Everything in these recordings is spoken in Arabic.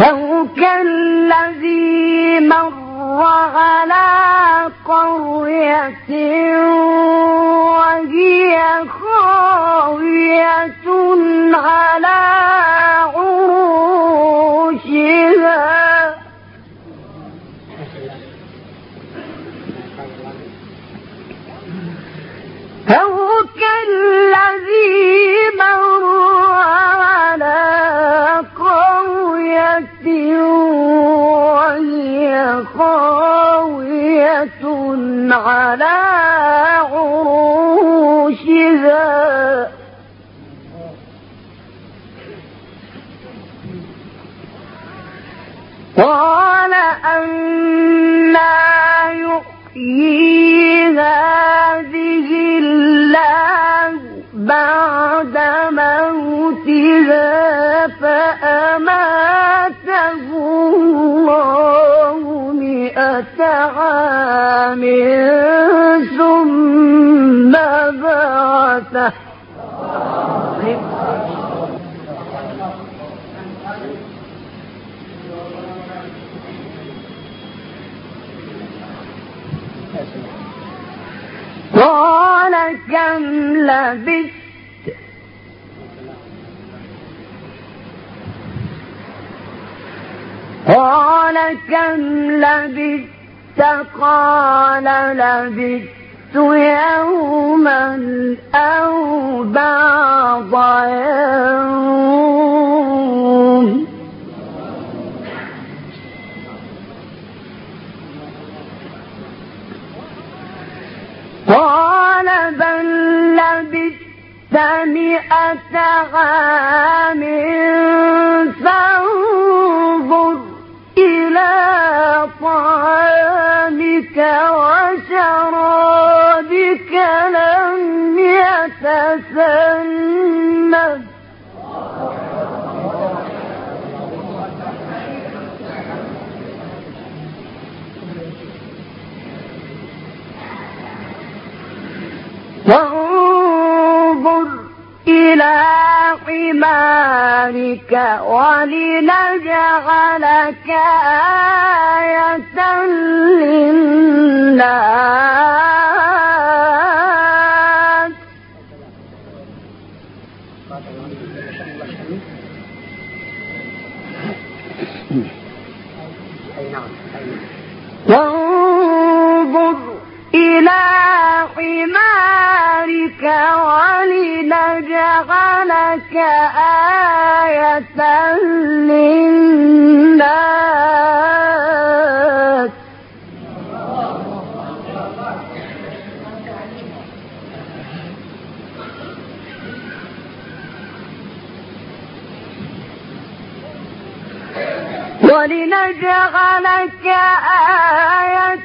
أو كالذي مر على قرية وهي خاوية على عروشها على عروشها. قال أنا يحيي هذه الله بعد موتها فأماته عام ثم بعثه قال كم لبثت قال كم لبثت؟ قال لبثت يوما أو بعض يوم قال بل لبثت مئة عام. يتسنه وانظر إلى حمارك ولنجعلك آية للناس. وانظر إلى حمارك ولنجعلك آية للناس. ولنجعلك آية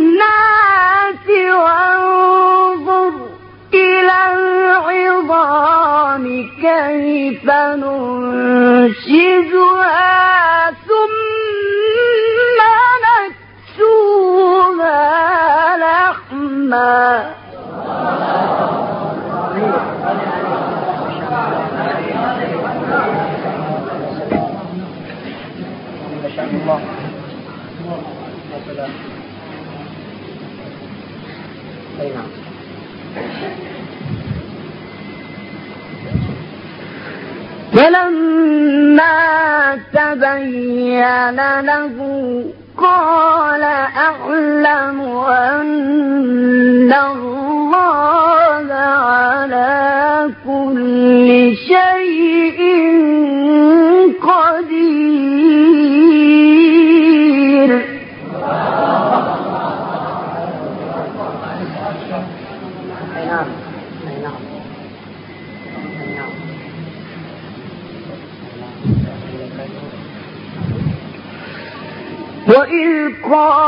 للناس وانظر إلى العظام كيف ننشزها فلما تبين له قال أعلم أن الله على كل شيء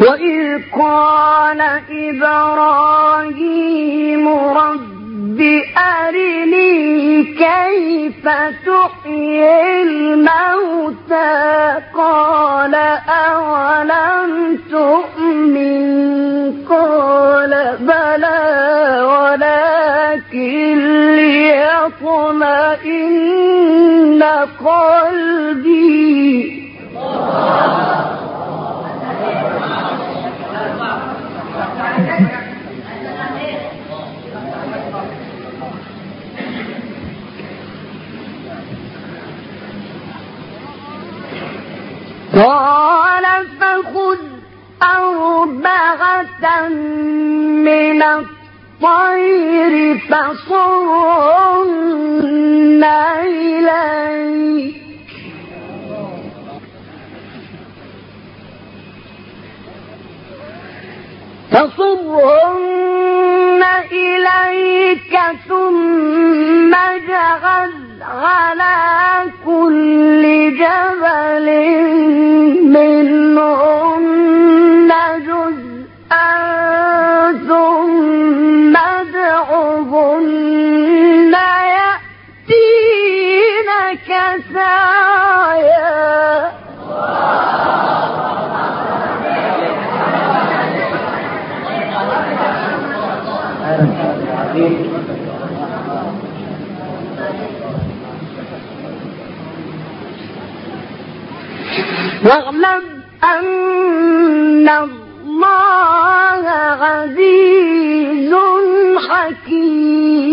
وإذ قال إبراهيم رب أرني كيف تحيي الموتى؟ قال أولم تؤمن؟ قال بلى. ليطمئن قلبي قال فخذ أربعة من الطير فصرهن إليك. فصرهن إليك واعلم أن الله عزيز حكيم.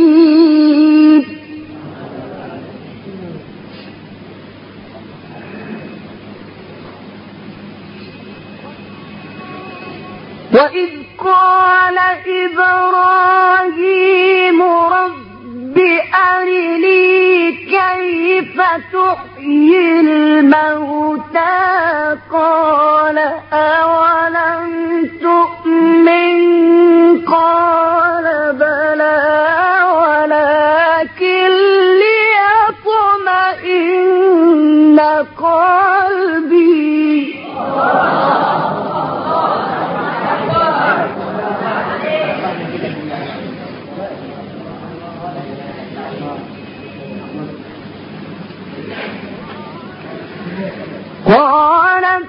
وإذ قال إبراهيم رب أرني كيف تحيي الموتى؟ قال أولم تؤمن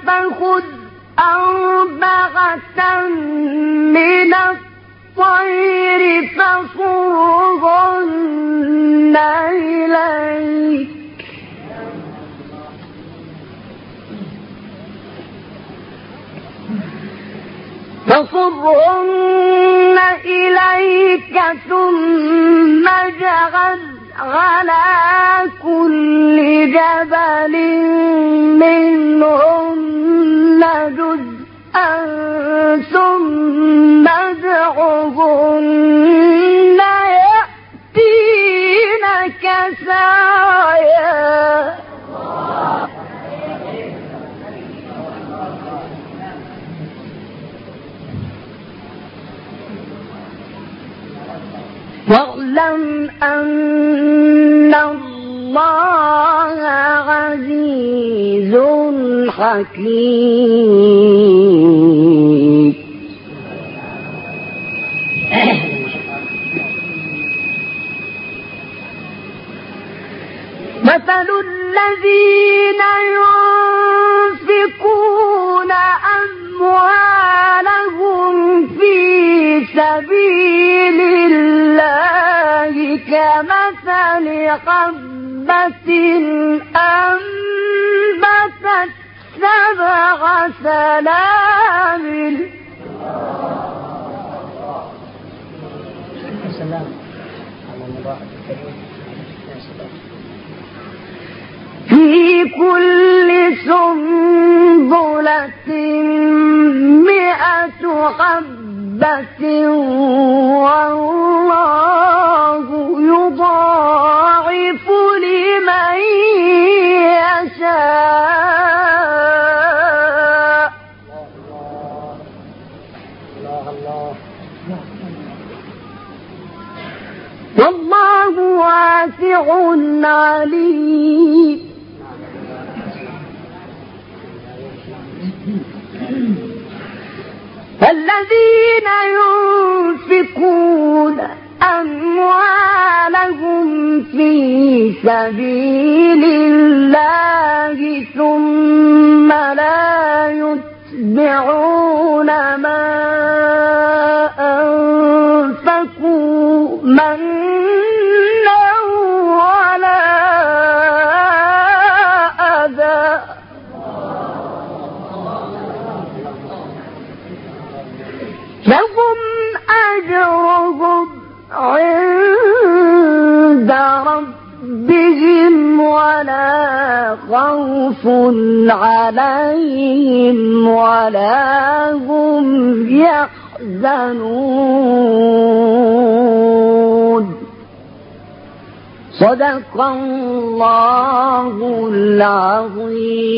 فخذ أربعة من الطير فصرهن إليك. فصرهن إليك ثم جعل على كل جبل منهن واعلم أن الله عزيز حكيم. مثل الذين ينفقون أموالهم في سبيل الله. كمثل حبة أنبتت سبع سنابل في كل سنبلة مئة حبة والله عليم الذين ينفقون أموالهم في سبيل الله ثم لا يتبعون ما أنفقوا منا خوف عليهم ولا هم يحزنون. صدق الله العظيم.